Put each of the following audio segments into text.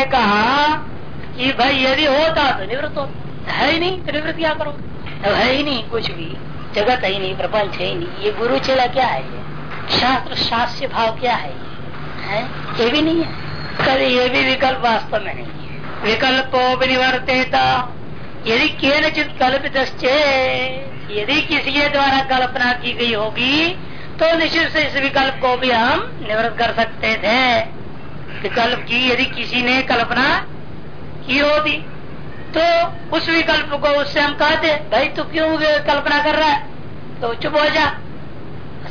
कहा कि भाई, यदि होता तो निवृत्त होता। है ही नहीं तो निवृत्त क्या करो अब है ही नहीं, कुछ भी। जगत है ही नहीं, प्रपंच है ही नहीं। ये गुरु चेला क्या है शास्त्र शास्य भाव क्या है ये? है? ये भी नहीं है। कभी ये भी विकल्प वास्तव में नहीं है। विकल्पो भी निवर्तेता यदि केनचित कल्पित यदि किसी के द्वारा कल्पना की गई होगी तो निश्चित से इस विकल्प को भी हम निवृत्त कर सकते थे। विकल्प की यदि किसी ने कल्पना की होती तो उस विकल्प को उससे हम कहते, भाई, तू क्यों कल्पना कर रहा है? तो चुप हो जा।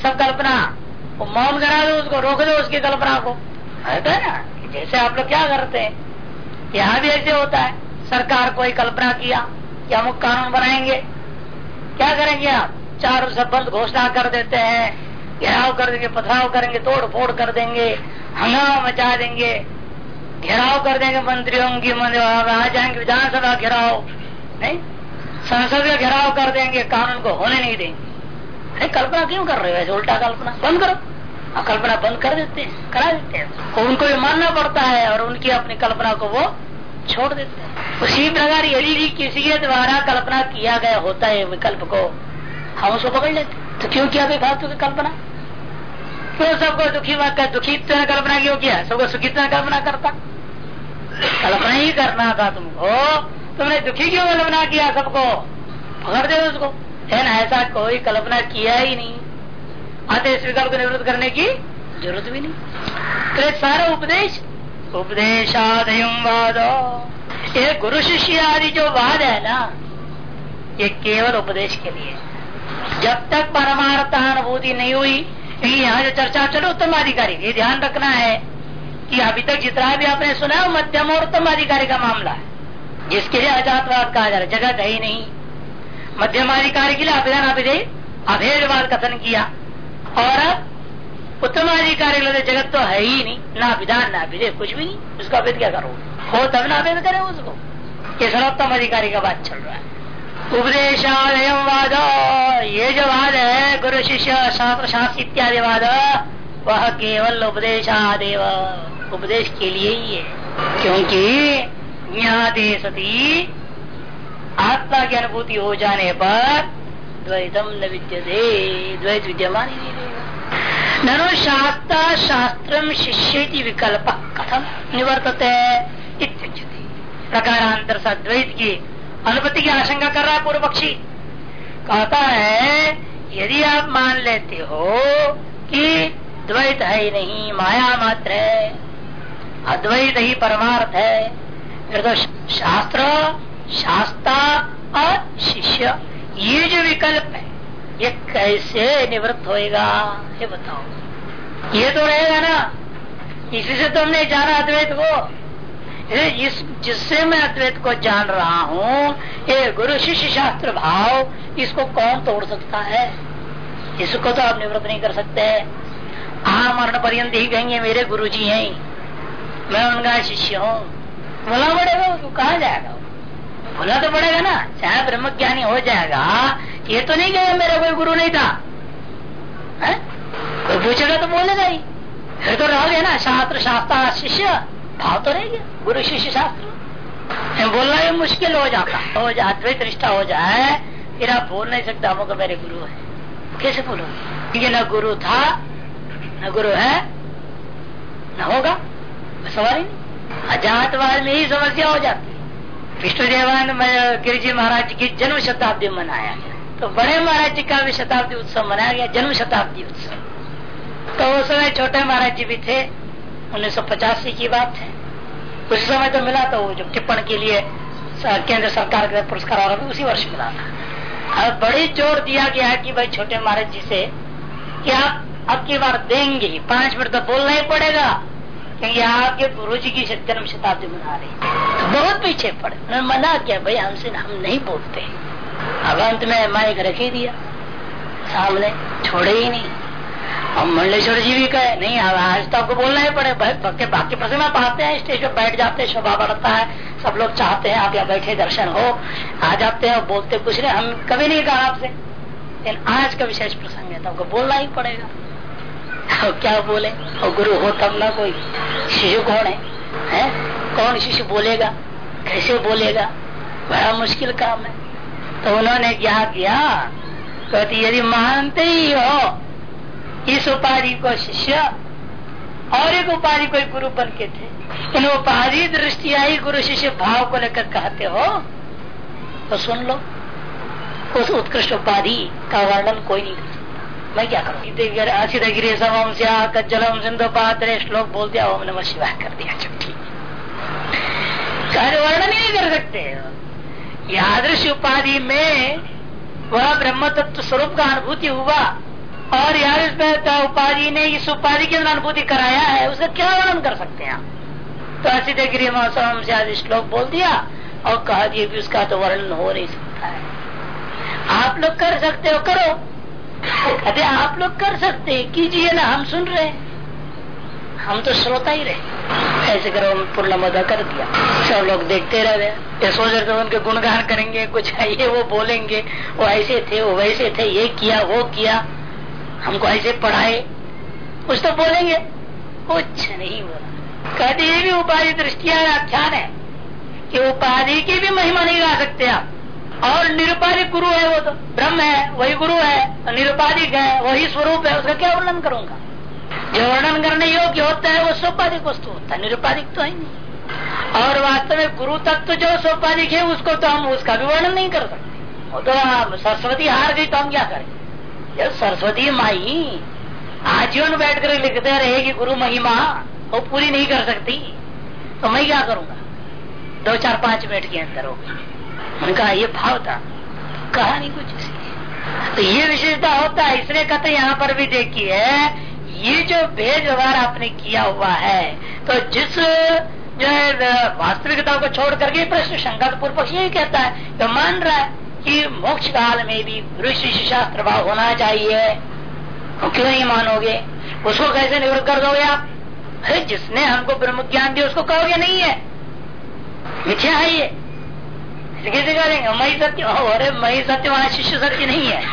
सब कल्पना, वो मौन करा दो उसको, रोक दो उसकी कल्पना को। है ना जैसे आप लोग क्या करते हैं? यहाँ भी ऐसे होता है, सरकार कोई कल्पना किया कि अमुक कानून बनाएँगे। क्या करेंगे आप? चारों से बंद घोषणा कर देते हैं। घेराव कर देंगे, पथराव करेंगे तोड़ फोड़ कर देंगे, हंगामा मचा देंगे। घेराव कर देंगे मंत्रियों की आ जाएँगे विधानसभा घेराव, नहीं? संसद का घेराव कर देंगे, कानून को होने नहीं देंगे। अरे कल्पना क्यों कर रहे हो? ऐसे उल्टा कल्पना। बंद करो। और कल्पना बंद कर देते हैं, करा देते हैं। उनको भी मानना पड़ता है और उनकी अपनी कल्पना को वो छोड़ देते हैं। उसी प्रकार यदि भी किसी के द्वारा कल्पना किया गया होता है विकल्प को, हम उसको पकड़ लेते तो क्यों किया भाई फालतू की कल्पना? क्यों सबको दुखी दुखी कल्पना क्यों किया? सबको सुखी कल्पना करता? कल्पना ही करना था तुमको। तुमने दुखी क्यों कल्पना किया सबको? पकड़ दे उसको। है ना, ऐसा कोई कल्पना किया ही नहीं। आते इस विकल्प को निवृत्त करने की ज़रूरत भी नहीं। तो सारा उपदेश उपदेशादयम वाद। ये गुरु शिष्य आदि जो वाद है ना, ये केवल उपदेश के लिए जब तक परमार्थ अनुभूति नहीं हुई यहाँ जो चर्चा, चलो उत्तम अधिकारी। ये ध्यान रखना है कि अभी तक जितना भी आपने सुना है मध्यम और उत्तम अधिकारी का मामला है। जिसके लिए अजातवाद कहा जा रहा है। जगत है ही नहीं। मध्यमाधिकारी के लिए अभिधान अभिधेय अभेदवाद कथन किया। और अब उत्तमाधिकारी के लिए जगत तो है ही नहीं। ना विधान ना अभिधेय कुछ भी नहीं। उसका अभेद क्या करो हो तब ना अभेद करे उसको। ये सर्वोत्तम अधिकारी का बात चल रहा है। उपदेशालय वाद। ये जो वाद है, गुरु शिष्य, शास्त्र शास्त्र इत्यादि वाद, वह केवल उपदेशादेव। उपदेश के लिए ही है। क्योंकि ज्ञाते सती, आत्मा की अनुभूति हो जाने पर द्वैतम न विद्यते। द्वैत विद्यमान ही नहीं ननो शास्त्र शास्त्रम शिष्य विकल्प। कथम निवर्तते। प्रकारांतर द्वैत की अनुपति की आशंका कर रहा है पूर्व पक्षी। कहता है, यदि आप मान लेते हो कि द्वैत है ही नहीं, माया मात्र है, अद्वैत ही परमार्थ है फिर तो शास्त्र, शास्ता और शिष्य, ये जो विकल्प है, ये कैसे निवृत्त होएगा, ये बताओ। ये तो रहेगा ना। इसी से तुमने जाना अद्वैत को। इस जिससे मैं अद्वैत को जान रहा हूँ ये गुरु शिष्य शास्त्र भाव, इसको कौन तोड़ सकता है? इसको तो आप निवृत्त नहीं कर सकते। आ मरण पर्यंत ही कहेंगे, मेरे गुरु जी है। मैं उनका शिष्य हूँ। बोला पड़ेगा उसको, कहा जाएगा? बोला तो पड़ेगा ना, चाहे ब्रह्म ज्ञानी हो जाएगा। ये तो नहीं कहेगा मेरा कोई गुरु नहीं था। है? कोई पूछेगा तो बोलेगा ही फिर तो रह गया ना, शास्त्र शास्त्र, शिष्य। भाव तो रह गुरु शिष्य शास्त्र। बोलना भी मुश्किल हो जाता, हो जाए अद्वैत निष्ठा हो जाए, फिर आप बोल नहीं सकते हमको मेरे गुरु है। कैसे बोलो? क्योंकि न गुरु था, न गुरु है, न होगा सवाल ही नहीं। अजातवाद में ही समस्या हो जाती। विष्णु देवान गिरिजी महाराज की जन्म शताब्दी मनाया गया। तो बड़े महाराज जी का भी शताब्दी उत्सव मनाया गया, जन्म शताब्दी उत्सव। तो उस समय छोटे महाराज जी भी थे उन्नीस सौ पचासी की बात है। उस समय तो मिला था वो जो टिप्पण के लिए केंद्र सरकार का पुरस्कार और उसी वर्ष मिला था। और बड़ी ज़ोर दिया गया कि भाई छोटे महाराज जी से, कि आप अब की बार देंगे पाँच मिनट तो बोलना ही पड़ेगा, क्योंकि आपके गुरु जी की जन्म शताब्दी मना रही तो बहुत पीछे पड़े। उन्होंने मना किया, भाई हमसे हम नहीं बोलते। अब अंत में माइक रख ही दिया। सामने छोड़े ही नहीं। और मंडलेश्वर जी भी कहे नहीं आज तो आपको बोलना ही पड़े बाकी बाकी प्रसंग पाते हैं स्टेज पर बैठ जाते हैं शोभा बढ़ता है सब लोग चाहते हैं आप यहाँ बैठे दर्शन हो आ जाते हैं बोलते कुछ नहीं हम कभी नहीं कहा आपसे। लेकिन आज का विशेष प्रसंग है तो आपको बोलना ही पड़ेगा। और क्या बोले? और गुरु हो तब ना कोई। शिशु कौन है, है? कौन शिष्य बोलेगा? कैसे बोलेगा? बड़ा मुश्किल काम है। तो उन्होंने क्या किया? कहती यदि मानते ही हो इस उपाधि को शिष्य और एक उपाधि कोई गुरु बन के थे। इन उपाधि दृष्टिया ही गुरु शिष्य भाव को लेकर कहते हो तो सुन लो। उस उत्कृष्ट उपाधि का वर्णन कोई नहीं कर मैं क्या करूँ? असित गिरी समम कज्जलम सिंधु पात्र श्लोक बोल दिया ओम नमः शिवाय कर दिया चुप ठीक। वर्णन ही नहीं कर सकते। यादृश उपाधि में वह ब्रह्म तत्व स्वरूप का अनुभूति हुआ। और यार इसमें उपाधि ने इस उपाधि के अंदर अनुभूति कराया है, उसका क्या वर्णन कर सकते हैं तो असित गिरी महोत्सव से आदि श्लोक बोल दिया और कहा दिए भी उसका तो वर्णन हो नहीं सकता है। आप लोग कर सकते हो, करो। अरे आप लोग कर सकते कीजिए ना, हम सुन रहे हम तो श्रोता ही रहे। ऐसे करो पूर्ण मदा कर दिया। सब लोग देखते रह गए। ये सोच रहे थे उनके गुणगान करेंगे, कुछ है ये वो बोलेंगे, वो ऐसे थे, वो वैसे थे, ये किया, वो किया। हमको ऐसे पढ़ाए, कुछ तो बोलेंगे। कुछ नहीं बोला। ये भी उपाधि दृष्टिया आख्यान है। कि उपाधि की भी महिमा नहीं गा सकते आप। और निरुपाधिक गुरु है वो तो। ब्रह्म है, वही गुरु है निरुपाधिक है, वही स्वरूप है, उसका क्या वर्णन करूँगा? जो वर्णन करने योग्य होता है, वो सोपाधिक वस्तु होता है। निरुपाधिक तो है नहीं। और वास्तव में गुरु तत्व जो सोपाधिक है, उसको तो हम, उसका भी वर्णन नहीं कर सकते। वो तो सरस्वती हार गई तो हम क्या करें? जब सरस्वती माई आजीवन बैठ कर लिखते रहेगी गुरु महिमा, वो पूरी नहीं कर सकती। तो मैं क्या करूँगा? दो चार पाँच मिनट के अंदर हो उनका ये भाव था, कहा नहीं कुछ तो ये विशेषता होता है इसलिए कहते यहाँ पर भी देखिए ये जो भेद व्यवहार आपने किया हुआ है तो जिस जो है, वास्तविकता को छोड़ करके प्रश्न शंका पूर्व पक्ष यही कहता है तो मान रहा है कि मोक्ष काल में भी ऋषि शास्त्र भाव होना चाहिए। तो क्यों नहीं मानोगे? उसको कैसे निवृत्त कर दोगे आप? अरे, जिसने हमको ब्रह्म ज्ञान दिया, उसको कहोगे नहीं है। मिथ्या है ये। कैसे करेंगे? मई सत्य अरे मई सत्य वहाँ शिष्य सत्य नहीं है।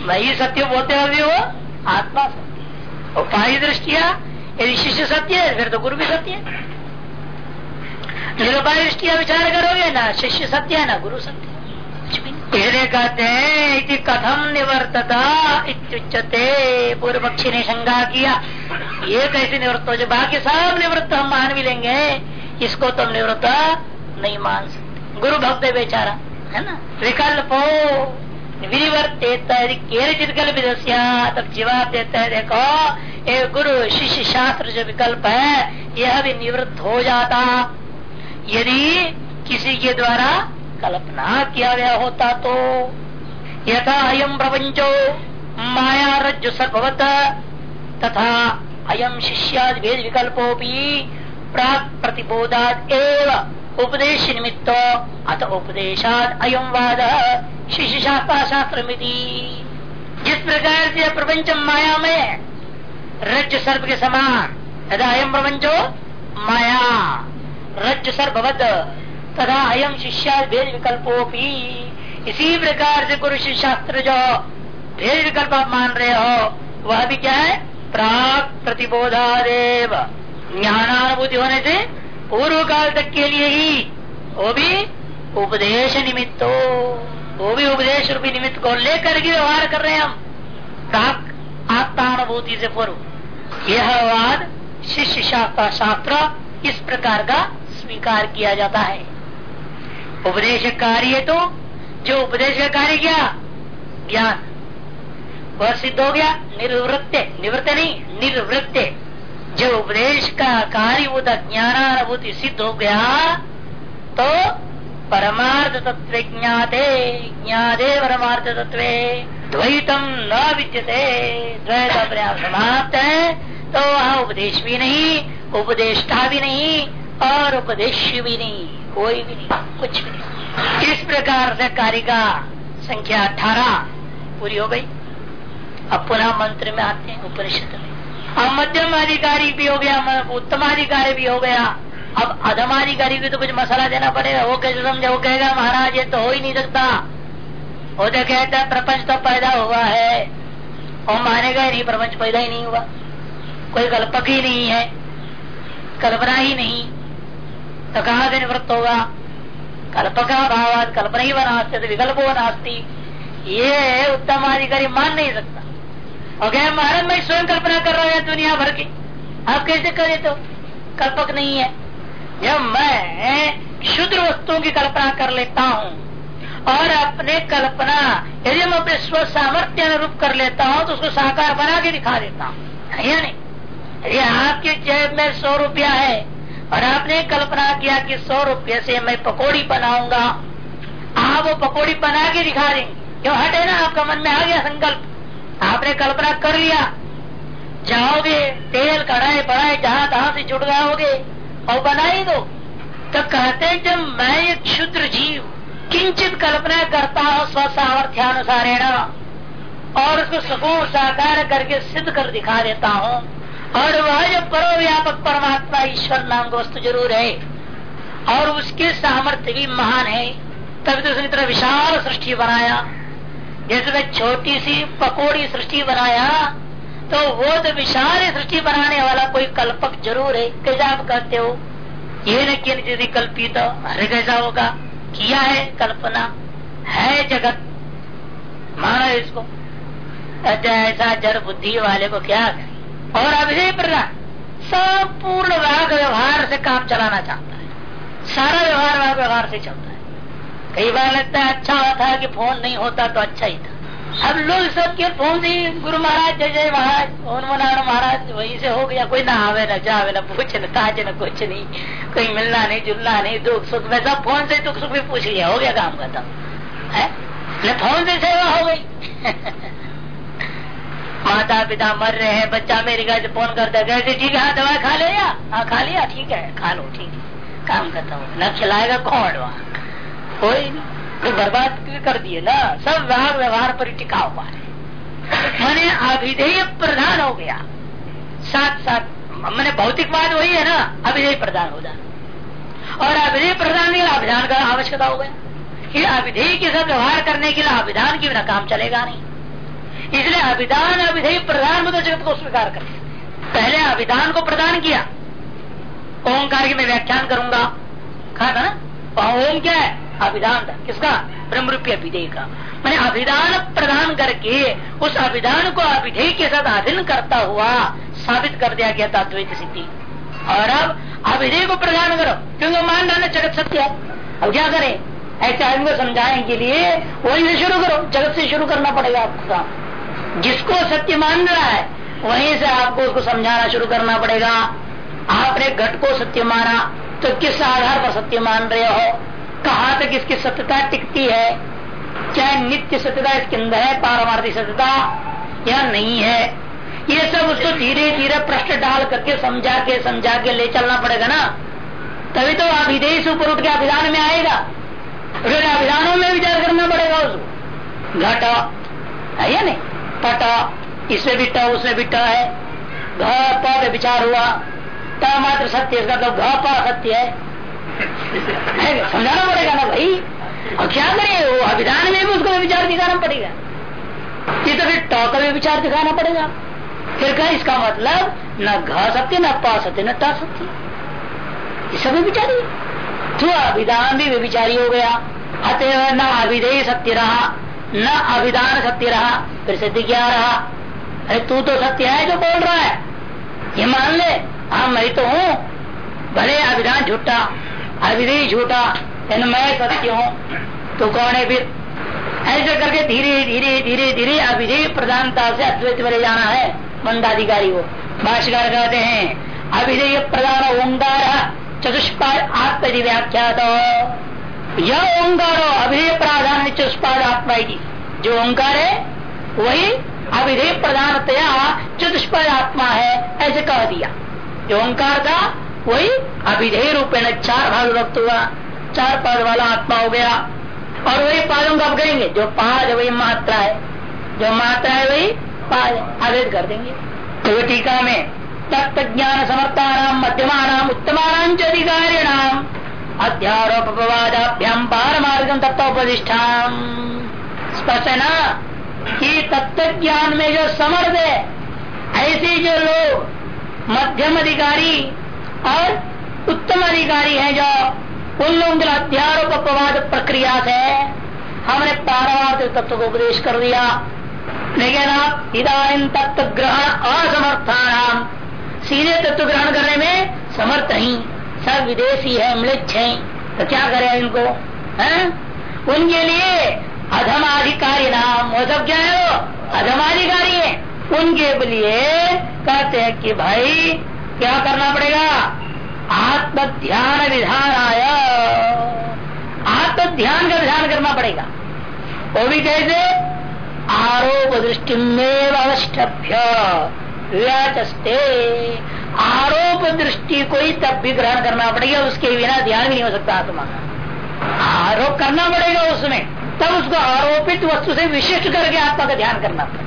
मई सत्य बोलते हुए वो आत्मा सत्य और उपाय दृष्टिया यदि शिष्य सत्य है, फिर तो गुरु भी सत्य है। निरुपाय दृष्टिया विचार करोगे ना, शिष्य सत्य है ना, गुरु सत्य इसलिए कहते हैं कथम निवर्तता इत्युच्चते पूर्व पक्षी ने शंका किया, ये कैसे निवृत्त हो? जो बाकी सब निवृत्त हम मान भी लेंगे, इसको तुम निवृत्त नहीं मान सकते। गुरु भक्त बेचारा, है ना? विकल्प विनिवर्ते कल्पित तब जवाब देता है, देखो ये गुरु, शिष्य शास्त्र जो विकल्प है, यह भी निवृत्त हो जाता। यदि किसी के द्वारा कल्पना किया गया होता तो यथा अयम प्रपंचो माया रज्जु सर्वत तथा अयम शिष्याद भेद विकल्पो भी प्राक प्रतिबोधात एव उपदेश निमित्त अत उपदेशाद अयम वाद शिष्य शास्त्र शास्त्र जिस प्रकार से प्रपंच माया में रज्जु सर्प के समान तथा अयम प्रपंचो माया। रज्जु सर्ववत तथा अयम शिष्या भेद विकल्पो भी इसी प्रकार से गुरु शास्त्र जो भेद विकल्प आप मान रहे हो, वह भी क्या है? प्राक प्रतिबोधादेव। ज्ञानानुभूति होने से पूर्व काल तक के लिए ही वो भी उपदेश निमित्त वो भी उपदेश रूपी निमित्त को लेकर के व्यवहार कर रहे हैं हम। प्राक आत्मानुभूति से पूर्व। यह वाद शिष्य शास्त्र शास्त्र इस प्रकार का स्वीकार किया जाता है। उपदेश कार्य तो जो उपदेश का कार्य किया, ज्ञान। वह सिद्ध हो गया निर्वृत्त निवृत्त नहीं निर्वृत्त जो उपदेश का कार्य वो ज्ञानानुभूति सिद्ध हो गया तो परमार्थ तत्व ज्ञाते ज्ञाते परमार्थ तत्व द्वैतम न विद्यते, द्वैत अपने आप समाप्त है तो वहाँ उपदेश भी नहीं, उपदेष्टा भी नहीं, और उपदेश भी नहीं। कोई भी नहीं कुछ भी नहीं। इस प्रकार से कार्य का संख्या अठारह पूरी हो गई। अब पुनः मंत्र में आते हैं, उपनिषद में। अब मध्यम अधिकारी भी हो गया उत्तम अधिकारी भी हो गया। अब अधमाधिकारी भी तो कुछ मसाला देना पड़ेगा। वो कैसे समझे? वो कहेगा, महाराज, ये तो हो ही नहीं सकता। वो तो कहता, प्रपंच तो पैदा हुआ है। और मानेगा ही नहीं, प्रपंच पैदा ही नहीं हुआ। कोई कल्पक ही नहीं है। कल्पना ही नहीं। तो कहा से निवृत्त होगा कल्पका भाव कल्पना ही बनाते तो विकल्प नास्ती। ये उत्तम अधिकारी मान नहीं सकता। और क्या महाराज मैं स्वयं कल्पना कर रहा हूँ दुनिया भर की। आप कैसे करे तो? कल्पक नहीं है। जब मैं शुद्र वस्तुओं की कल्पना कर लेता हूँ, और अपने कल्पना यदि मैं अपने स्व सामर्थ्य अनुरूप कर लेता हूँ तो उसको साकार बना के दिखा देता हूँ या नहीं? यदि आपके जेब में सौ रुपया है और आपने कल्पना किया कि सौ रुपये से मैं पकौड़ी बनाऊँगा। आप वो पकौड़ी बना के दिखा देंगे। क्यों हटे ना? आपका मन में आ गया संकल्प। आपने कल्पना कर लिया। जाओगे, तेल कढ़ाई बढ़ाई जहाँ तहां से जुड़ जाओगे, और बना ही दो। तो कहते हैं, जब मैं एक क्षुद्र जीव, किंचित कल्पना करता हूँ स्व सामर्थ्यानुसारेण और उसको सुकून साकार करके सिद्ध कर दिखा देता हूँ और वह जो परो व्यापक परमात्मा ईश्वर नाम का वस्तु ज़रूर है, और उसके सामर्थ्य भी महान है, तभी तो उसने तरह विशाल सृष्टि बनाया। जैसे मैं छोटी सी पकोड़ी सृष्टि बनाया तो वो तो विशाल सृष्टि बनाने वाला कोई कल्पक ज़रूर है। कैसे आप कहते हो? ये न किन यदि कल्पित, अरे कैसा होगा? किया है कल्पना? है जगत। मानो इसको। अच्छा ऐसा जड़ बुद्धि वाले को क्या करें और अभी प्रकार संपूर्ण वाग व्यवहार से काम चलाना चाहता है। सारा व्यवहार वाग व्यवहार से चलता है। कई बार लगता है अच्छा होता है कि फ़ोन नहीं होता तो अच्छा ही था। अब लोग सब के फ़ोन से गुरु महाराज, जय जय महाराज नारायण महाराज, वही से हो गया, कोई ना आवे, ना जावे, ना पूछ, न ताज, न कुछ नहीं। कोई मिलना नहीं, जुलना नहीं, दुख, सुख, में सब फ़ोन से दुख, सुख भी पूछ लिया, हो गया काम खत्म। है? फ़ोन से सेवा हो गई। माता पिता मर रहे हैं बच्चा मेरी घर फ़ोन करता है कैसे ठीक है हाँ, दवा खा ले या? हाँ खा लिया ठीक है खा लो ठीक है। काम करता हूँ। न खिलाएगा कौन वहाँ? कोई नहीं। बर्बाद कर दिए ना? सब व्यवहार व्यवहार पर टिका हुआ है। मैंने अभिधेय प्रधान हो गया। साथ साथ मैंने भौतिकवाद वही है ना अभिधेय प्रधान हो जाना। और अभिधेय प्रधान के अभिधान का आवश्यकता हो गया। अभिधेय के साथ व्यवहार करने के लिए अभिधान की बिना काम चलेगा नहीं। इसलिए अभिधान अभिधेय प्रधान में तो जगत को स्वीकार कर पहले अभिधान को प्रदान किया। ओंकार की मैं व्याख्यान करूँगा। कहा था ना? ओम क्या है? अभिधान था। किसका? ब्रह्म रूपी अभिधेय का। मैंने अभिधान प्रदान करके उस अभिधान को अभिधेय के साथ अधीन करता हुआ साबित कर दिया गया था द्वैत सिद्धि। और अब अभिधेय को प्रदान करो। क्योंकि मान रहा जगत सत्य है। अब क्या करें? ऐसे आदमी को समझाने के लिए वही से शुरू करो। जगत से शुरू करना पड़ेगा आपको काम। जिसको सत्य मान रहा है, वहीं से आपको उसको समझाना शुरू करना पड़ेगा। आपने घट को सत्य माना तो किस आधार पर सत्य मान रहे हो? कहा तक इसकी सत्यता टिकती है? चाहे नित्य सत्यता इसके अंदर है, पारमार्थिक सत्यता? या नहीं है? ये सब उसको धीरे धीरे प्रश्न डाल करके समझा के समझा के ले चलना पड़ेगा ना। तभी तो से ऊपर उठ के अभिधान में आएगा। फिर अभिधानों में विचार करना पड़ेगा उसको। घट, है या नहीं? पट, इसमें भी ट, उसमें भी ट है। घ विचार हुआ। ट मात्र सत्य इसका तो घ सत्य है। समझाना पड़ेगा ना भाई? और क्या करे? वो अभिधान में भी उसको विचार दिखाना पड़ेगा। ये तो फिर टॉ का भी विचार दिखाना पड़ेगा। फिर क्या इसका मतलब न घ सत्य, न पा सत्य, न टा सत्य। सब विचारी। तो अभिधान भी विचारी हो गया। अतः न अभिधेय सत्य रहा। न अभिधान सत्य रहा, फिर सिद्ध क्या रहा। अरे तू तो सत्य है जो बोल रहा है। ये मान ले हाँ मैं तो हूँ। भले अभिधान झूठा अभिधेय झूठा यानी मैं सत्य हूँ। तो कौन है फिर? ऐसे करके धीरे धीरे धीरे धीरे अभिधेय प्रधानता से अद्वैत में जाना है। मंदाधिकारी को भाष्यकार कहते हैं अभिधेय प्रधान ओंकार चतुष्पाद आत्मधि व्याख्या यह ओंकार अभिधेय प्रधान आत्मा जो ओंकार है, वही अभिधेय प्रधानतया चतुष्पाद आत्मा है, ऐसे कह दिया। जो ओंकार का वही अभिधेय रूपेण चार भाग विभक्त हुआ। चार पद वाला आत्मा हो गया। और वही पादों का कहेंगे जो पाद, वही मात्रा है। जो मात्रा है, वही पाद अभेद कर देंगे। तो टीका में तत्व ज्ञान समर्थानाम मध्यमान अध्यारोपवादाभ्याम पारमार्गम तत्वोपदिष्ठान स्पष्ट है ना कि तत्व ज्ञान में जो समर्थ है, ऐसे जो लोग मध्यम अधिकारी और उत्तम अधिकारी है जो उन लोगों के अध्यारोप प्रक्रिया से हमने पारवार्थ तत्व को उपदेश कर दिया। लेकिन आप इधानी तत्व ग्रहण असमर्थान, सीधे तत्व ग्रहण करने में समर्थ नहीं। सब विदेशी है मृक्ष है। तो क्या करे इनको? है? उनके लिए अधमाधिकारी नाम, वो सब क्या है वो? अधमाधिकारी है। उनके लिए कहते हैं कि भाई, क्या करना पड़ेगा? आत्म ध्यान विधान आया आत्म ध्यान का विधान करना पड़ेगा। वो भी कैसे? आरोप दृष्टि में अवष्टभ्य आरोप दृष्टि को ही तब भी ग्रहण करना पड़ेगा, उसके बिना ध्यान भी नहीं हो सकता आत्मा। आरोप करना पड़ेगा उसमें, तब उसको आरोपित वस्तु से विशिष्ट करके आत्मा का ध्यान करना पड़ेगा।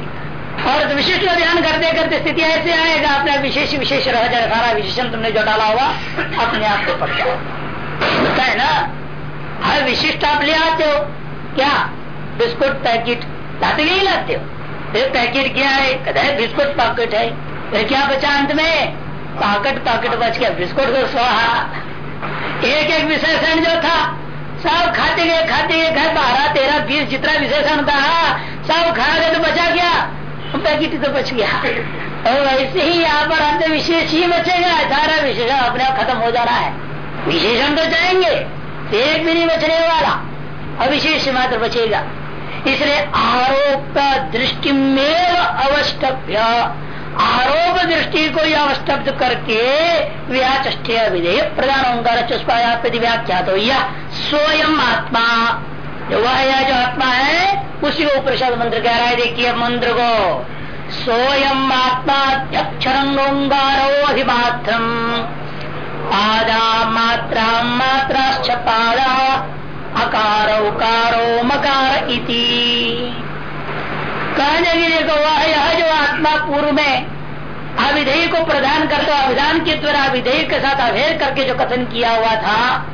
और विशिष्ट का ध्यान करते करते स्थिति ऐसे आएगा, अपने विशेष विशेष रह जाए, सारा विशेषण तुमने जो डाला हुआ अपने आप को पड़ जाओ है ना? हर विशिष्ट आप ले आते हो, क्या? Biscuit, packet. लाते नहीं लाते हो? पैकेट क्या है? कदा बिस्कुट, पैकेट है। फिर क्या बचा अंत में? पाकेट पाकेट बच गया। बिस्कुट को स्वाहा एक एक विशेषण जो था, सब खाते गए खाते गए, घर बारह, तेरह, बीस, जितना विशेषण था सब खा गए तो बचा गया। पैकेट तो बच गया। और वैसे ही यहाँ पर अंत विशेष ही बचेगा, सारा विशेषण अपने आप खत्म हो जा रहा है। विशेषण तो जाएँगे, एक भी नहीं बचने वाला। अविशेष मात्र बचेगा। इसलिए आरोप दृष्टि में अवस्टभ्य आरोप दृष्टि को अवस्तब्ध करके व्याचे विधेय प्रधान ओंकार व्याख्या तो यह स्वयं आत्मा। जो वह यह जो आत्मा है, उसी को उपनिषद मंत्र कह रहा है, देखिए मंत्र को। सोयम आत्माध्यक्षरंगारो अधिमात्रम पादा मात्रा पादा, अकार उकारो मकार इति। कहने के देखो, वह यह जो आत्मा पूर्व में अविधेय को प्रदान करते अभिधान के द्वारा अविधेय के साथ अभेद करके जो कथन किया हुआ था,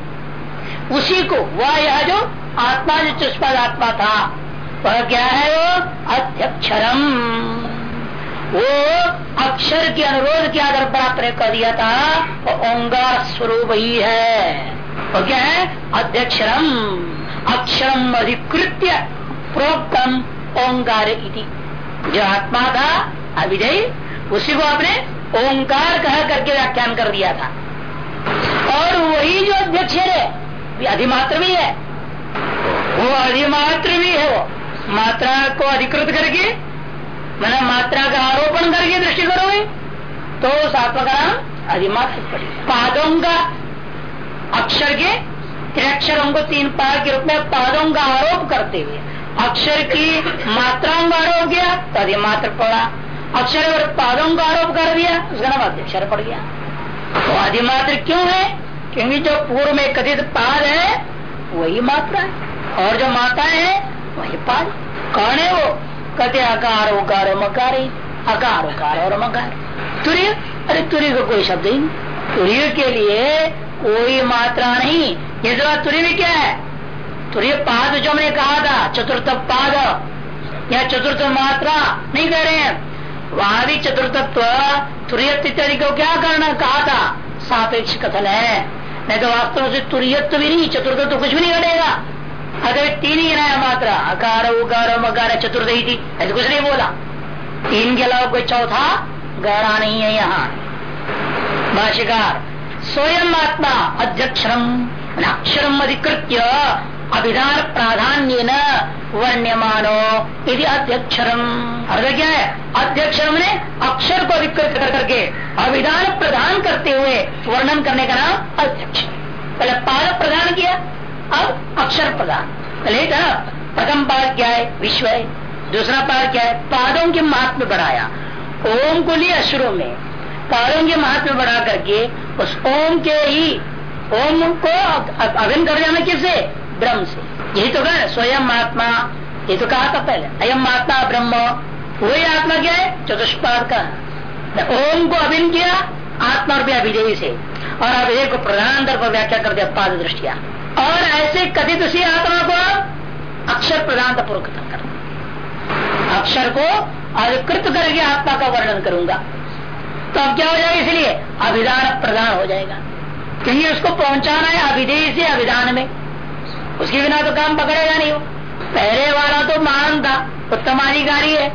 उसी को वह यह जो आत्मा जो चुष्पद आत्मा था, वह क्या है वो? अध्यक्षरम। वो अक्षर के अनुरोध के आधार पर आपने कर दिया था, वो ओंगार स्वरूप ही है। वो क्या है? अध्यक्षरम। अक्षरम अधिकृत्य प्रोक्तम। ओंकार जो आत्मा था अभिजय, उसी को आपने ओंकार कह करके व्याख्यान कर दिया था। और वही जो अध्यक्ष है अधिमात्र भी है। वो अधिमात्र भी है वो। मात्रा को अधिकृत करके, मैंने मात्रा का आरोपण करके दृष्टि करोगे तो उस का नाम अधिमात्र पादों का अक्षर के त्रिअक्षरों को तीन पाद के रूप में पादों का आरोप करते हुए। अक्षर की मात्राओं का आरोप किया तो अधिमात्र पड़ा। अक्षर और पादों का आरोप कर दिया, उसका नाम अध्यक्षर पड़ गया। तो अधिमात्र क्यों है? क्योंकि जो पूर्व में कथित पाद है, वही मात्रा है। और जो माता है, वही पाद। कौन है वो? कथे अकार, उकार, मकार अकार, उकार और मकार। तुरय? अरे तुरी का कोई शब्द ही नहीं। तुरय के लिए कोई मात्रा नहीं। ये जो तुरय में क्या है? तुरय पाद जो हमने कहा था, चतुर्थ पाद। या चतुर्थ मात्रा नहीं कह रहे हैं। वहाँ भी चतुर्थत्व तुरयत इत्यादि को क्या करना कहा था? सापेक्ष कथन है। नहीं तो वास्तव से तुरयत्व भी नहीं, चतुर्थत्व कुछ भी नहीं घटेगा। अगर तीन ही गिनाया मात्रा, अकार, उकार, मकार, चतुर्थ ही थी, ऐसे कुछ नहीं बोला। तीन के अलावा कोई चौथा गहरा नहीं है यहाँ। भाष्यकार, स्वयं आत्मा अध्यक्षरम अक्षरम अधिकृत्य। अभिधान प्राधान्य न वर्ण्यमानो यदि अध्यक्षरम। अर्थ क्या है? अध्यक्षर ने अक्षर को अधिकृत कर करके अभिधान प्रधान करते हुए वर्णन करने का नाम अध्यक्ष। पहले पाद प्रदान किया, अब अक्षर प्रदान पहले था, प्रथम पाद क्या है? विश्व है। दूसरा पाद क्या है? पादों के महात्म बढ़ाया। ओम को लिया शुरू में। पादों के महात्म बढ़ा करके उस ओम के ही, ओम को अभिन कर जाना किससे? ब्रह्म से। यही तो कहा स्वयं आत्मा। ये तो कहा था पहले। अयम आत्मा ब्रह्म। वही आत्मा क्या है? चतुष्पाद का। ओम को अभिन किया, आत्मा और अभिजयी से। और अभिजय को प्रधान पर व्याख्या कर दिया, पाद दृष्टिया। और ऐसे कथित उसी आत्मा को अक्षर प्रधान पूर्वक कर। अक्षर को अधिकृत करके आत्मा का वर्णन करूँगा। तो अब क्या हो जाएगा इसलिए? अभिधान प्रधान हो जाएगा। क्योंकि उसको पहुंचाना है अभिधेय से अभिधान में। उसके बिना तो काम पकड़ेगा नहीं वो पहले वाला तो महान था उत्तम अधिकारी है।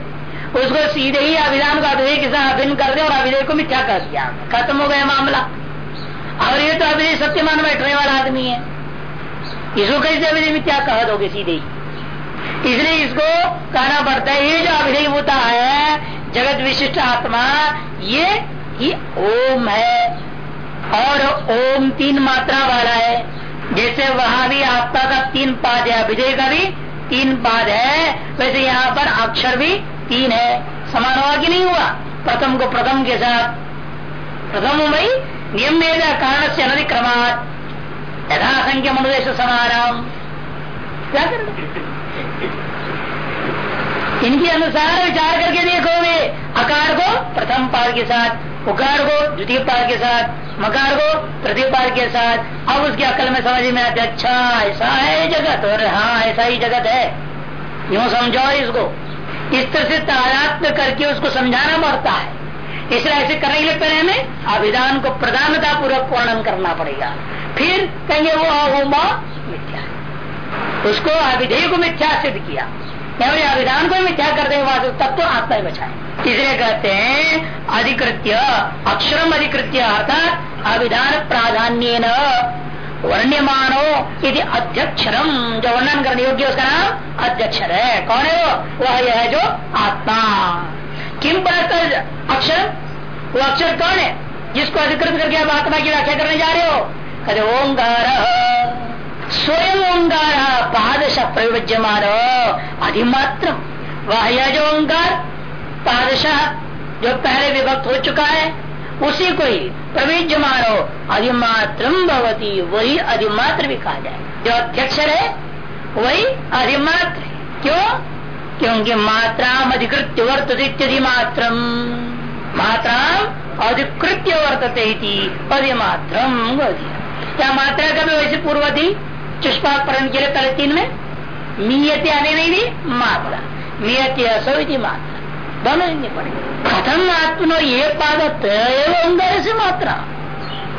उसको सीधे ही अभिधान को अभिधेय के साथ कर दिया और अभिधेय को मिथ्या कर दिया। खत्म हो गया मामला। और ये तो अभिधेय सत्यमान बैठने वाला आदमी है। इसको कैसे अभिधेय मिथ्या कह दोगे सीधे ही? इसलिए इसको कहना पड़ता है, ये जो अभिधेय होता है, जगत विशिष्ट आत्मा, ये ही ओम है। और ओम तीन मात्रा वाला है। जैसे वहाँ भी आत्मा का तीन पाद है, विजय का भी तीन पाद है, वैसे यहाँ पर अक्षर भी तीन है। समान हुआ कि नहीं हुआ? प्रथम को प्रथम के साथ। प्रथम भाई, नियम कारण से अनधिक्रमात यथा संख्या मनुदेश समाराम क्या कर? इनके अनुसार विचार करके देखोगे अकार को प्रथम पाद के साथ, उकार को द्वितीय पाद के साथ, मकार को तृतीय पाद के साथ। अब उसकी अकल में समझ में आते अच्छा ऐसा है जगत, और हाँ ऐसा ही जगत है। यूँ समझो इसको। इस तरह से तादात्म करके उसको समझाना पड़ता है। इसलिए ऐसे करने के लिए पहले हमें अभिधान को प्रधानता पूर्वक वर्णन करना पड़ेगा। फिर कहेंगे, वो अहोमा मिथ्या। उसको अभिधेय को मिथ्या सिद्ध किया। अभिधान को मिथ्या कर दे तब तो आत्मा ही बचाए इसलिए कहते हैं, अधिकृत्य, अक्षरम अधिकृत्य अर्थात अभिधान प्राधान्य वर्ण्यमानो यदि अध्यक्षरम जो वर्णन करने योग्य उसका नाम अध्यक्षर है। कौन है वो? वह यह है जो आत्मा। किम पर अक्षर? वो अक्षर कौन है? जिसको अधिकृत करके आप आत्मा की व्याख्या करने जा रहे हो? कहते ओंकार। स्वयं ओंकार पादश प्रयुज्यमान अधिमात्र वह यह जो ओंकार पादशाह जो पहले विभक्त हो चुका है, उसी को ही प्रवेश मानो अधिमात्र भवती, वही अधिमात्र भी कहा जाए। जो अध्यक्षर है वही अधिमात्र क्यों? क्योंकि मात्रा अधिकृत वर्तते मात्र मात्रा अधिकृत्य वर्तते अधिमात्र क्या मात्रा का वैसे पूर्व थी चुष्पा परण के लिए पहले तीन में मीयते आने नहीं थी मात्रा मीयते असो मात्रा दोनों पड़ेंगे कथम आत्मनो ये पादत एवं से मात्रा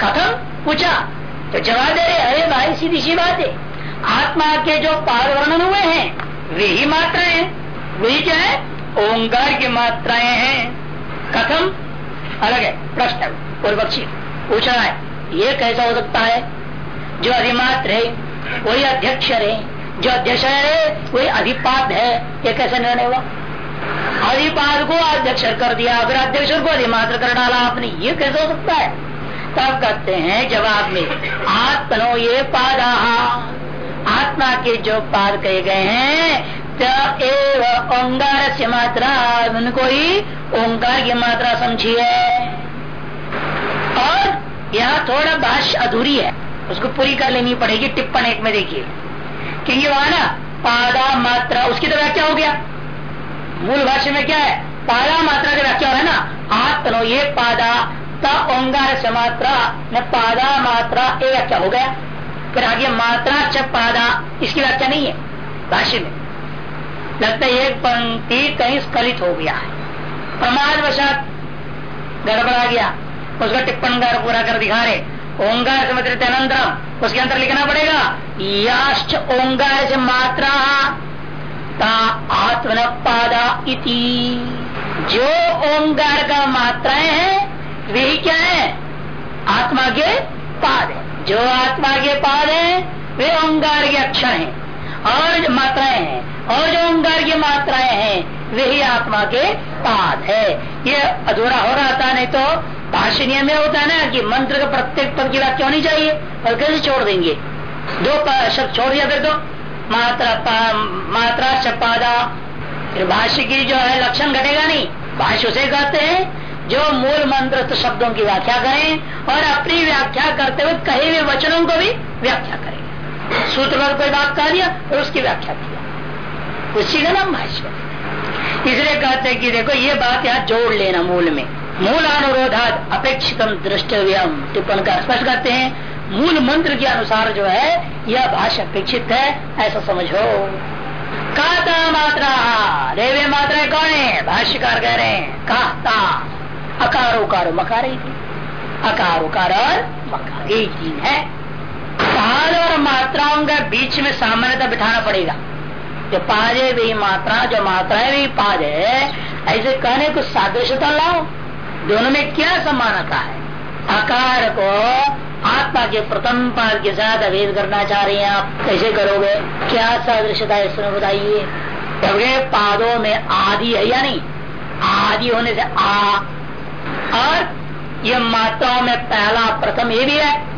कथम? पूछा तो जवाब दे रहे अरे भाई, सीधी सी बात है। आत्मा के जो पाद वर्णन हुए हैं, वे ही मात्राएँ हैं। वही क्या है, ओंकार की मात्राएँ हैं। कथम? अलग है, प्रश्न पूर्व पक्षी पूछ रहा है, ये कैसा हो सकता है? जो अधिमात्र है वही अध्यक्ष है। जो अध्यक्ष है, वही अधिपात है। ये कैसे निर्णय हुआ? अधिपाद को अध्यक्ष कर दिया अगर अध्यक्ष को अधिमात्र कर डाला। आपने ये कैसे हो सकता है? तब कहते हैं, जवाब में, आत्मनो ये पाद। आत्मा के जो पाद कहे गए हैं एव ओंकार से मात्रा। उनको ही ओंकार की मात्रा समझिए और यह थोड़ा भाष्य अधूरी है। उसको पूरी कर लेनी पड़ेगी टिप्पण एक में देखिए। क्योंकि वहाँ ना पादा मात्रा, उसकी तो व्याख्या हो गया। मूल भाषा में क्या है? पादा मात्रा की व्याख्या है ना? आत्मनो ये पादा, ता ओंगार से मात्रा, न पादा मात्रा, ये व्याख्या हो गया। फिर आगे मात्रा च पादा, इसकी व्याख्या नहीं है भाष्य में। लगता है एक पंक्ति कहीं स्खलित हो गया है। प्रमाद वशात गड़बड़ा गया। उसका टिप्पण पूरा कर दिखा रहे। ओंगार से मतलब अनंतरम उसके अंतर लिखना पड़ेगा, याश्च ओंकार से मात्रा ता आत्मन पादा इति। जो ओंकार का मात्राएँ हैं वे क्या है? आत्मा के पाद है। जो आत्मा के पाद है, वे ओंकार के अक्षर हैं। और जो मात्राएँ हैं, और जो ओंकार की मात्राएँ हैं वे ही आत्मा के पाद है। ये अधूरा हो रहा था, नहीं तो भाष्य नियम में होता है ना कि मंत्र का प्रत्येक पद की व्याख्या होनी चाहिए? और कैसे छोड़ देंगे? दो शब्द छोड़ दिया फिर तो। मात्रा मात्रा चपादा फिर भाष्य की जो है, लक्षण घटेगा नहीं। भाष्य उसे कहते हैं, जो मूल मंत्र तो शब्दों की व्याख्या करें, और अपनी व्याख्या करते हुए कहे हुए वचनों को भी व्याख्या करें। सूत्र पर कोई बात कह दिया और उसकी व्याख्या किया। उसी का नाम भाष्य इसलिए कहते हैं कि देखो, ये बात यहाँ जोड़ लेना मूल में। मूल अनुरोधात अपेक्षित दृष्टव्यम टिप्पण का स्पष्ट करते हैं। मूल मंत्र के अनुसार जो है, यह भाषा अपेक्षित है, ऐसा समझो। काता मात्रा रेवे मात्रा कौन है? भाष्यकार कह रहे हैं कहता अकारो कारो मकार अकार उकार और मकार है। पाद और मात्राओं का बीच में सामान्यता बिठाना पड़ेगा। जो पाद है वही मात्रा, जो मात्रा है वही पाद है ऐसे कहने को सादृश्यता लाओ। दोनों में क्या समानता है? आकार को आत्मा के प्रथम पाद के साथ अभेद करना चाह रहे हैं आप। कैसे करोगे? क्या सादृश्यता है? इसमें बताइए। क्योंकि पादों में आदि है या नहीं? आदि होने से आ। और ये मात्राओं में पहला, प्रथम ये भी है।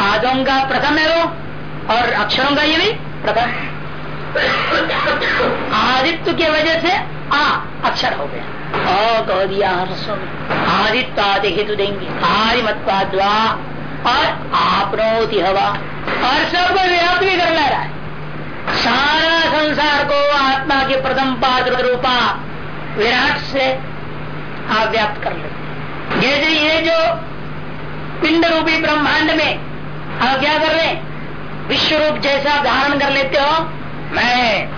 पादों का प्रथम है वो और अक्षरों का ये भी प्रथम। आदित्य के वजह से आ अक्षर हो गया। ओ कह दिया में आदित्य आदि हेतु देंगे। आदि आदिमत्वाद्वा और आपनोति हवा। और सब व्याप्त भी कर ले रहा है। सारा संसार को आत्मा के प्रथम पात्र रूपा विराट से आप व्याप्त कर लेते जैसे ये जो पिंड रूपी ब्रह्मांड में आप क्या कर रहे? हैं विश्व रूप जैसा धारण कर लेते हो। मैं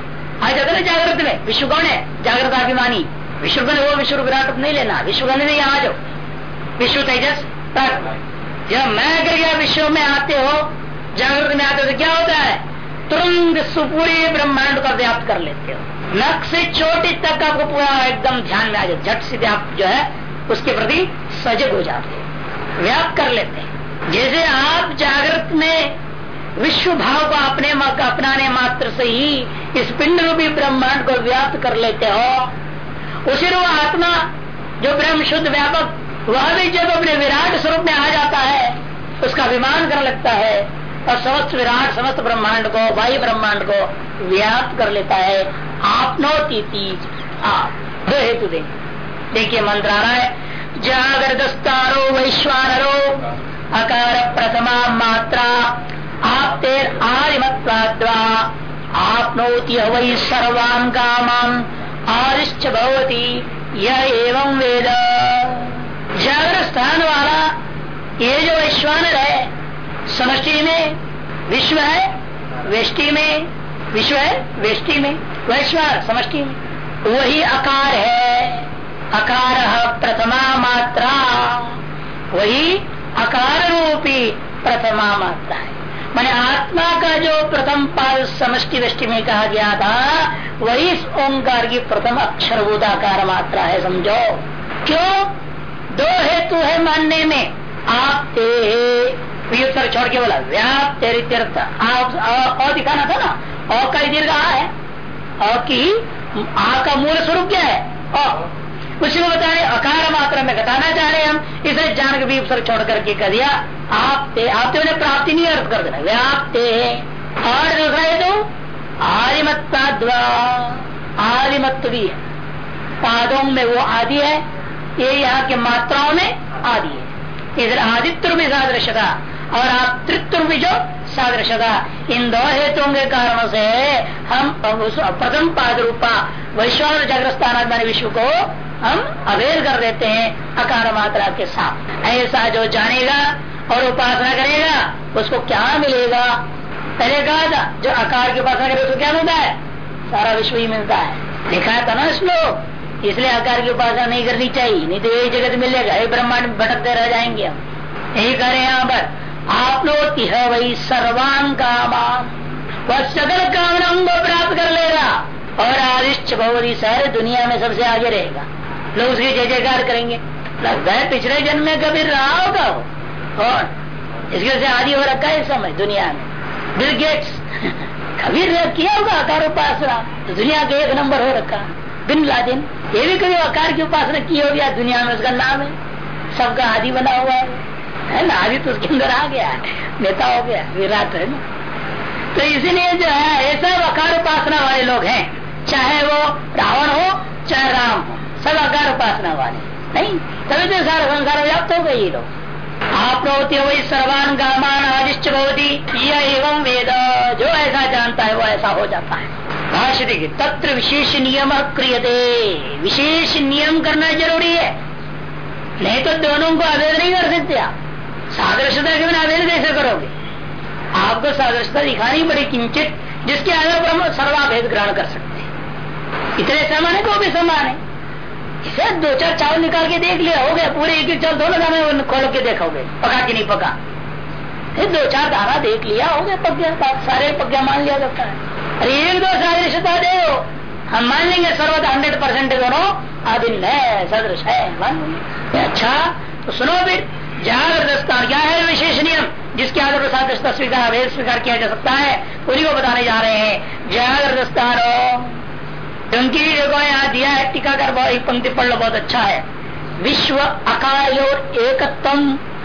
आज अगर जागृत में, विश्व कौन है? जागृत अभिमानी। विश्व को वो विश्व विराट नहीं लेना। विश्व गण नहीं आ जाओ। विश्व तेजस तक जब मैं अगर गया विश्व में आते हो, जागृत में आते हो तो क्या होता है? तुरंत सुपूरी ब्रह्मांड का व्याप्त कर लेते हो। नक से चोटी तक आपको पूरा एकदम ध्यान में आ जाए। झट से आप जो है, उसके प्रति सजग हो जाते हैं। व्याप्त कर लेते हैं। जैसे आप जागृत में विश्व भाव को अपने अपनाने मात्र से ही इस पिंड रूपी ब्रह्मांड को व्याप्त कर लेते हो, उसी रूप आत्मा जो ब्रह्म शुद्ध व्यापक, वह भी जब अपने विराट स्वरूप में आ जाता है, उसका अभिमान कर लगता है, और समस्त विराट, समस्त ब्रह्मांड को, वायु ब्रह्मांड को व्याप्त कर लेता है आप, दो हेतु दे देखिए मंत्र आ रहा है जागृतस्तारो, वैश्वानरो अकार प्रथमा मात्रा। आप तेर आर्यमत्वाद्वा आपनोति वही सर्वान कामम। आरिश्च भवती यह एवं वेद। जागृत स्थान वाला ये जो वैश्वानर है। समष्टि में विश्व है, वेष्टि में विश्व है, वेष्टि में वैश्वान समष्टि में। वही अकार है। अकार प्रथमा मात्रा। वही अकार रूपी प्रथमा मात्रा है। मैंने आत्मा का जो प्रथम पाद समष्टि वृष्टि में कहा गया था, वही इस ओंकार की प्रथम अक्षरभूताकार मात्रा है, समझो। क्यों? दो हेतु है मानने में। आप उत्तर छोड़ के बोला, व्याप्त तीर्थ आप और दिखाना था ना? और का दीर्घ आ है। और की, आ का मूल स्वरूप क्या है? और उसी को बता रहे अकार मात्रा में घटाना चाह रहे हम, इसे जान के भी उपसर छोड़ करके कर दिया आप आप उन्हें प्राप्ति नहीं अर्थ कर देना। व्याप्त और दूसरा है तो आदिमत्ता आदिमत्व भी है। पादों में वो आदि है, ये यहाँ के मात्राओं में आदि है। इधर आदित्य भी सादृश्यता और आप तृत्व जो सादृश्यता इन दो हेतुओं के कारणों से हम प्रथम पाद रूपा वैश्वान जागृत विश्व को हम अवेर कर देते हैं अकार मात्रा के साथ। ऐसा जो जानेगा और उपासना करेगा, उसको क्या मिलेगा? पहले कहा था, जो आकार की उपासना करे, उसको क्या मिलता है? सारा विश्व ही मिलता है। लिखा था ना श्लोक इसलिए आकार की उपासना नहीं करनी चाहिए, नहीं तो यही जगत मिलेगा, यही ब्रह्मांड भटकते रह जाएँगे हम। यही कह रहे हैं यहाँ पर। आप लोग यह वही सर्वान कामान वह सकल कामना को प्राप्त कर लेगा और आदिश्च भगवती सारे दुनिया में सबसे आगे रहेगा। लोग उसकी जय जयकार करेंगे। लगता है पिछले जन्म में कभी रहा होगा वो। और इसके से आदि हो रखा है समय दुनिया में। बिल गेट्स कभी किया होगा आकार उपासना? तो दुनिया का एक नंबर हो रखा। बिन लादिन ये भी कभी आकार की उपासना की होगी दुनिया में उसका नाम है? सबका आदि बना हुआ है। है ना? आदि तो उसके अंदर आ गया नेता हो गया विराट है ना? तो इसीलिए जो है ऐसा आकार उपासना वाले लोग हैं। चाहे वो रावण हो, चाहे राम हो, सब आकार उपासना वाले। नहीं, तभी तो सारा संसार व्याप्त हो गई लोग। आप होती वही सर्वान गामान आदिश्च भवती यह एवं वेद। जो ऐसा जानता है, वो ऐसा हो जाता है। भाष्य देखिए, तत्र विशेष नियम क्रियते। विशेष नियम करना ज़रूरी है। नहीं तो दोनों को अवेद नहीं कर सकते आप। सादृशता के बिना अवेद कैसे करोगे? आपको सादृशता दिखानी पड़ी किंचित, जिसके आधार पर हम सर्वाभेद ग्रहण कर सकते हैं। इतने समान है तो भी समान है। इसे दो चार चावल निकाल के देख लिया, हो गया पूरे एक एक चावल दोनों दाने खोल के देखोगे पका कि नहीं पका? फिर दो चार दाना देख लिया, हो गया पक गया सारे पक गया, मान लिया जाता है। अरे एक दो सादृश्यता दे हम मान लेंगे सर्वत हंड्रेड परसेंट दोनों अभिन्न है, सदृश है, मान लेंगे। अच्छा तो सुनो फिर। स्थान क्या है विशेष नियम जिसके आधार पर सादृश्यता स्वीकार अभेद स्वीकार किया जा सकता है? उन्हीं को बताने जा रहे हैं। जागृत स्थान क्योंकि देखो यहाँ दिया है टीकाकर एक पंक्ति पढ़ लो, बहुत अच्छा है। विश्व अकाल और एकत्व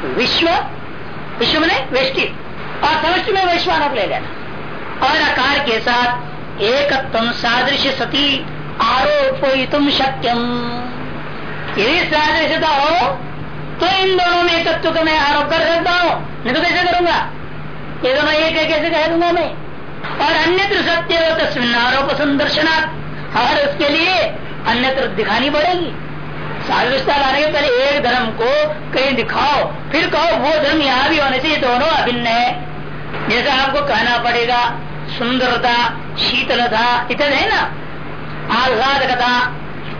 विश्व? विश्व में वेष्टि। और समष्टि में वैश्वानर ले लेना। और आकार के साथ एकत्व सादृश्य सती आरोपित शक्यम। यदि सादृश्यता हो तो इन दोनों में एकत्व का मैं आरोप कर सकता हूँ। नहीं तो कैसे करूँगा? ये दोनों एक है, कैसे कह दूँगा मैं? और अन्यत्र सत्य हो तस्वीर आरोप संदर्शनाथ और उसके लिए अन्यत्र दिखानी पड़ेगी। साधुष्टा लाने के पहले एक धर्म को कहीं दिखाओ, फिर कहो, वो धर्म यहाँ भी होने से ये दोनों अभिन्न है। जैसे आपको कहना पड़ेगा, सुंदरता, शीतलता, इत्यादि है ना? आह्लादकता,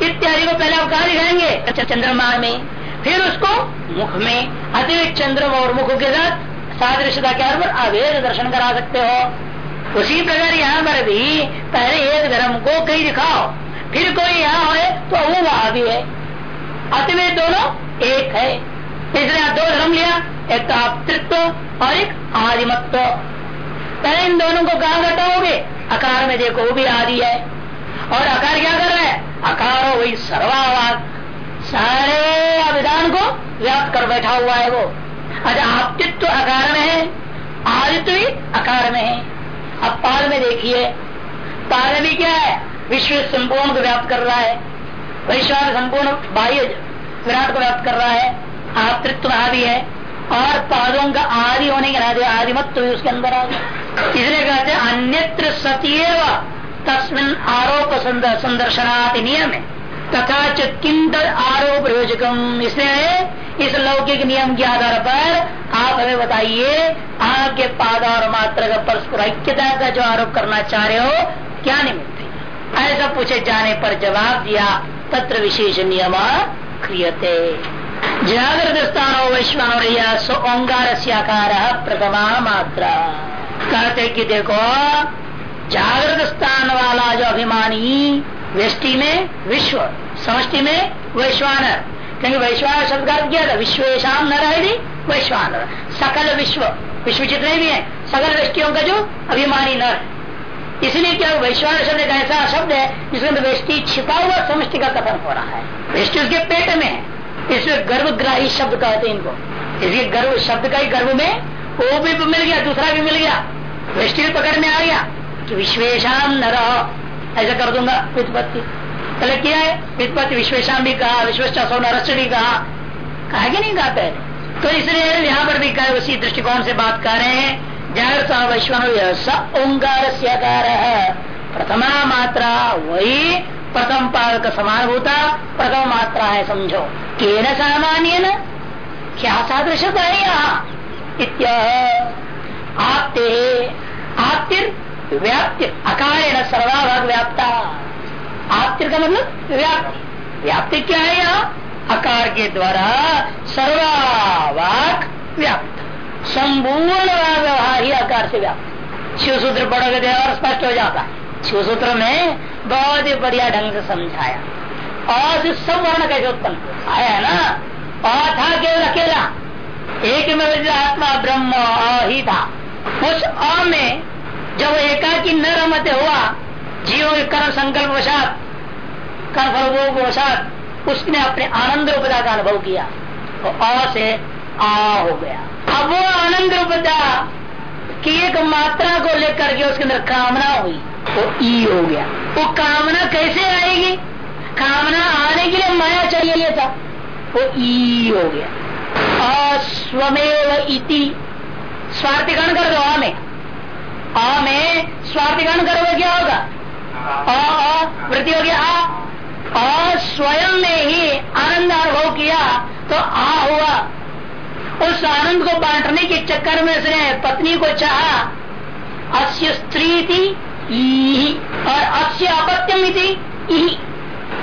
इत्यादि को पहले आप कहा दिखाएँगे? चंद्रमा में। फिर उसको मुख में अतिरिक्त चंद्रमा और मुख के साथ सादृश्यता के आधार पर अवेद दर्शन करा सकते हो। उसी प्रकार यहाँ पर भी पहले एक धर्म को कहीं दिखाओ, फिर कोई यहाँ हो तो वो वहाँ भी है। अतिवेद दोनों एक है। इसलिए आप दो धर्म लिया, एक तो आपतृत्व और एक आदिमत्व। पहले इन दोनों को कहा घटाओगे? अकार में देखो, वो भी आदि है। और अकार क्या कर रहा है? हो वही सर्वावाद। सारे अभिधान को व्याप्त कर बैठा हुआ है वो। अच्छा आपतित्व अकार में है, आदित्य भी अकार में है। अब पाल में देखिए, पाल भी क्या है? विश्व संपूर्ण को व्याप्त कर रहा है। वैश्वान संपूर्ण बाह्य विराट को व्याप्त कर रहा है। आतृत्व आदि है। और पादों का आदि होने के नाते आदिमत्व भी उसके अंदर आ गया। इसलिए कहते हैं, अन्यत्र सतीव तस्मिन आरोप संदर्शनाथ नियम। है तथा चिंत आरोप प्रयोजकम। इसलिए इस लौकिक नियम के आधार पर आप हमें बताइए आपके पाद और मात्र का परस्पर ऐक्यता का जो आरोप करना चाह रहे हो, क्या निमित्त ऐसा पूछे जाने पर जवाब दिया, तत्र विशेष नियम क्रियते। जागृत स्थान वैश्वान सो ओंकार प्रथमा मात्रा। कहते कि देखो जागृत स्थान वाला जो अभिमानी व्यष्टि में विश्व, समष्टि में वैश्वानर क्योंकि वैश्वान शब्द का किया था? विश्वेशम नर है वैश्वानर सकल विश्व विश्व जितने भी है, सकल व्यष्टियों का जो अभिमानी नर इसलिए क्या वैश्वान शब्द एक ऐसा शब्द है, जिसमें अंदर व्यष्टि छिपा हुआ समष्टि का कथन हो रहा है। व्यष्टि उसके पेट में है। इसमें गर्भग्राही शब्द कहते हैं इनको। इसलिए गर्भ, शब्द का ही गर्भ में वो भी मिल गया, दूसरा भी मिल गया। व्यष्टि भी पकड़ में आ गया। कि विश्वेशम न ऐसा कर दूँगा वित्पत्ति पहले किया है वित्पत्ति विश्वेशम भी कहा नरस्य भी कहा। कहा कि नहीं कहा पहले? तो इसलिए यहाँ पर भी कहा, उसी दृष्टिकोण से बात कर रहे हैं जागृत वैश्वन ओंकार है प्रथमा मात्रा, वही प्रथम पाद का समान होता प्रथम मात्रा है, समझो। के न सामान्य न क्या सादृशता है यहाँ? व्याप्ति अकारण सर्वाभाग व्याप्ता आपतिर का मतलब व्याप्ति व्याप्ति क्या है यहाँ अकार के द्वारा सर्वाभाग व्याप्त संपूर्ण व्यवहार ही आकार से व्याप्त शिव सूत्र पढ़ोगे और स्पष्ट हो जाता है शिव सूत्र में बहुत ही बढ़िया ढंग से समझाया और सब वर्ण कैसे उत्पन्न आया है ना और था केवल अकेला एक में आत्मा ब्रह्म ही था उस अ में जब एकाकी न रमते हुआ, जीव कर्म संकल्प वशात कर्म वशात उसने अपने आनंद रूपता का अनुभव किया तो अ से आ हो गया। अब वो आनंद रूपता की एक मात्रा को लेकर के उसके अंदर कामना हुई, वो तो ई हो गया। वो तो कामना कैसे आएगी? कामना आने के लिए माया चाहिए था, वो तो ई हो गया। अस्वमेव इति। स्वार्थिकरण कर दो आ आ में स्वार्थिकरण करोगे क्या होगा? अ वृद्धि हो गया आ। स्वयं में ही आनंद अनुभव किया तो आ हुआ। उस आनंद को बांटने के चक्कर में उसने पत्नी को चाहा, अस्य स्त्री थी और अस्य अपत्यम थी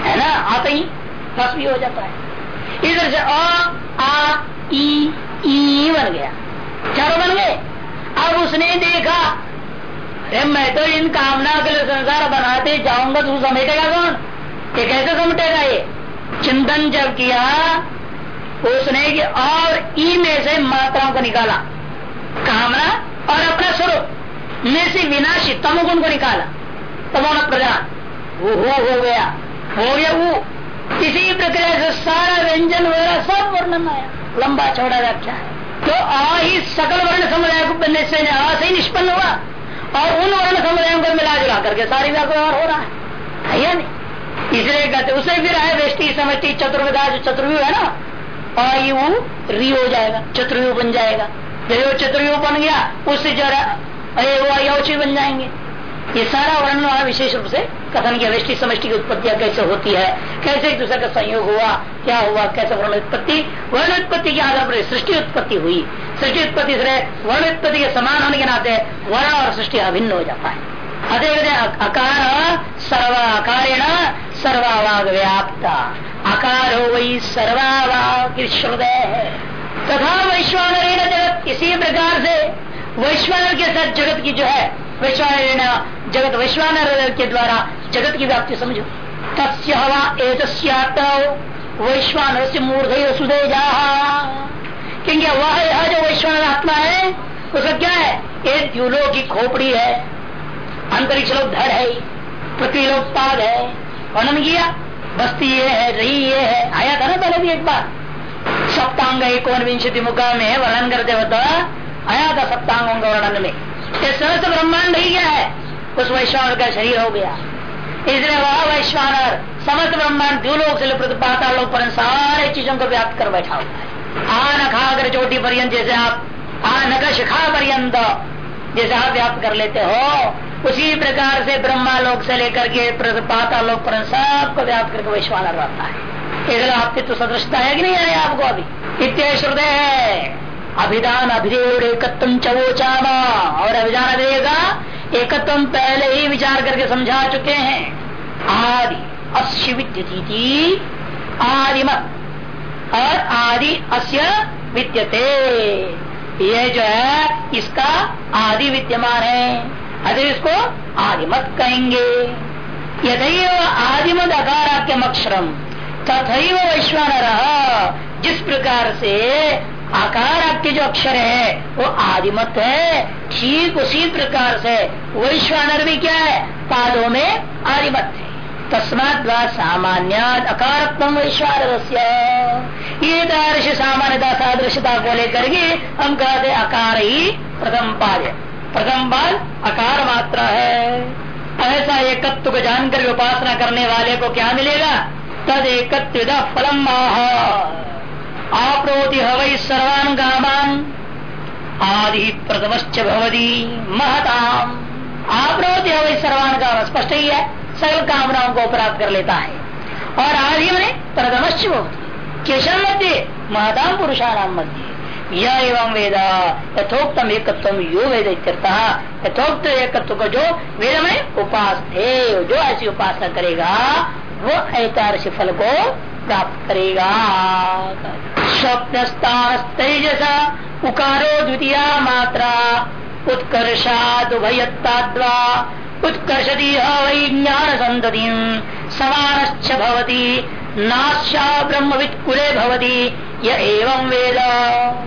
है ना? आप ही रस भी हो जाता है। इधर से अ, आ ई बन गया। चारों बन गए। अब उसने देखा मैं तो इन कामना के लिए संसार बनाते जाऊँगा तो समेटेगा कौन? ये कैसे समेटेगा ये? चिंतन जब किया, उसने कि और ई में से मात्राओं को निकाला। कामना और अपना स्वरूप में से विनाशी, तमोगुण को निकाला। तमोन प्रधान वो हो हो गया। हो गया वो। इसी प्रक्रिया से सारा व्यंजन वगैरह सब वर्णन आया। लंबा चौड़ा व्याख्या। है तो आ ही सकल वर्ण समुदाय को बनने से आ से ही निष्पन्न हुआ। और उन वर्ण समुदायों को मिला जुला करके सारी व्यवहार हो रहा है। या नहीं? इसलिए कहते उसे फिर है वेष्टि, समष्टि चतुर्विधा जो चतुर्व्यू है ना? आयु री हो जाएगा चतुर्व्यू बन जाएगा। जब वो चतुर्व्यू बन गया, उससे जरा, अरे वो बन जाएँगे। ये सारा वर्णन विशेष रूप से कथन किया, वृष्टि, समष्टि की उत्पत्तियाँ कैसे होती है, कैसे एक दूसरे का संयोग हुआ, क्या हुआ, कैसे वर्ण उत्पत्ति? वर्ण उत्पत्ति के आधार पर सृष्टि उत्पत्ति हुई। सृष्टि उत्पत्ति से वर्ण उत्पत्ति के समान होने के नाते वर्ण और सृष्टि अभिन्न हो जाता है अतः अकार सर्वाकारेण सर्वावाग व्याप्त अकार हो वही सर्वावाग है तथा वैश्वानर जगत इसी प्रकार से वैश्वानर के साथ जगत की जो है वैश्वान जगत वैश्वानर के द्वारा जगत की व्याप्ति समझो तस्य हवा एक वैश्वान से मूर्धय सुदेजा क्योंकि वह यह जो वैश्वान आत्मा है। उसका क्या है एक द्यूलो की खोपड़ी है। अंतरिक्ष लोग धड़ है, पृथ्वी लोग पाद है। वर्णन किया? बस्ती ये है, रही ये है। आया था ना पहले भी एक बार? सप्तांग एक विंशति मुका में वर्णन करते बता आया था सप्तांगों का वर्णन में। ये सहस्त्र ब्रह्मांड ही क्या है? उस वैश्वान का शरीर हो गया। इसलिए वह वैश्वानर समस्त ब्रह्मांड द्यूलोक से प्रतिपाता लोग पर सारे चीज़ों को व्याप्त कर बैठा हुआ है। आन खागर चोटी पर्यंत जैसे आप आन शिखा पर्यंत जैसे आप व्याप्त कर लेते हो, उसी प्रकार से ब्रह्मा लोक से लेकर के प्रतिपाता लोक पर सबको व्याप्त करके वैश्वानर रहता है। इसलिए आपकी तो सदृशता है कि नहीं है आपको अभी? इतने श्रुदय है। अभिधान अभिदेव एकत्व चवोचामा और अभिधान देगा एकत्व पहले ही विचार करके समझा चुके हैं। आदि अश्य विद्यती आदिमत। और आदि अस्य विद्यते। ये जो है, इसका आदि विद्यमान है। अरे इसको आदिमत कहेंगे। यदि आदिमत अकाराख्यम अक्षरम। तथा वैश्वानर। जिस प्रकार से आकार आपके जो अक्षर है, वो आदिमत है। ठीक उसी प्रकार से वैश्वानर भी क्या है? पादों में आदिमत है। तस्मात सामान्य अकारत्म वैश्वानर ये सामान्यता, सादृश्यता को लेकर के हम कहते अकार ही प्रथम पाद प्रथम पाद अकार मात्रा है। ऐसा एकत्व को जानकर उपासना करने वाले को क्या मिलेगा? तद एकत्व फलम आप्रोति हवई सर्वान गामान। आदि प्रथमश्च भवदी महताम। आप्रोति हवई सर्वान काम स्पष्ट ही है। सकल कामनाओं को प्राप्त कर लेता है। और आदि में प्रथमश्च केशव मध्य महताम पुरुषाणाम मध्य। यह एवं वेद, यथोक्तम एकत्व यो वेद यथोक्त एकत्व को जो वेद में उपास थे जो ऐसी उपासना करेगा, वो ऐतारसी फल को प्राप्त करेगा। स्वप्न तेजस उकारो द्वितीय मात्रा, उत्कर्षादुभयत्ताद्वा उत्कर्षति वै ज्ञान संतति भवति। नाशा ब्रह्मविद कुले भवती। यह एवं वेद।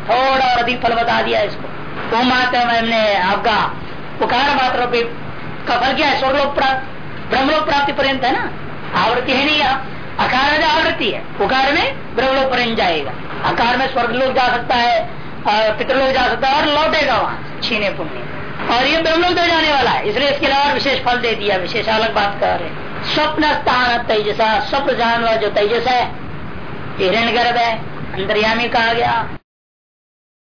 थोड़ा और अधिक फल बता दिया इसको। वो मात्र मैंने आपका उकार मात्र का फल क्या है? स्वर्लोक प्राप्त ब्रह्मलोक प्राप्ति पर्यंत है ना? आवृत्ति है नहीं यहाँ। अकार में आवृत्ति है। उकार में ब्रह्मलोक पर जाएगा। अकार में स्वर्ग लोग जा सकता है पितृलोक जा सकता है और लौटेगा वहाँ छीने पुण्य और ये ब्रह्मलोक तो जाने वाला है। इसलिए इसके अलावा विशेष फल दे दिया, विशेष अलग बात कर रहे स्वप्न स्थान तेजसा, स्वप्न जान वाला जो तेजस है हिरण गर्भ है, अंतर्यामी कहा गया।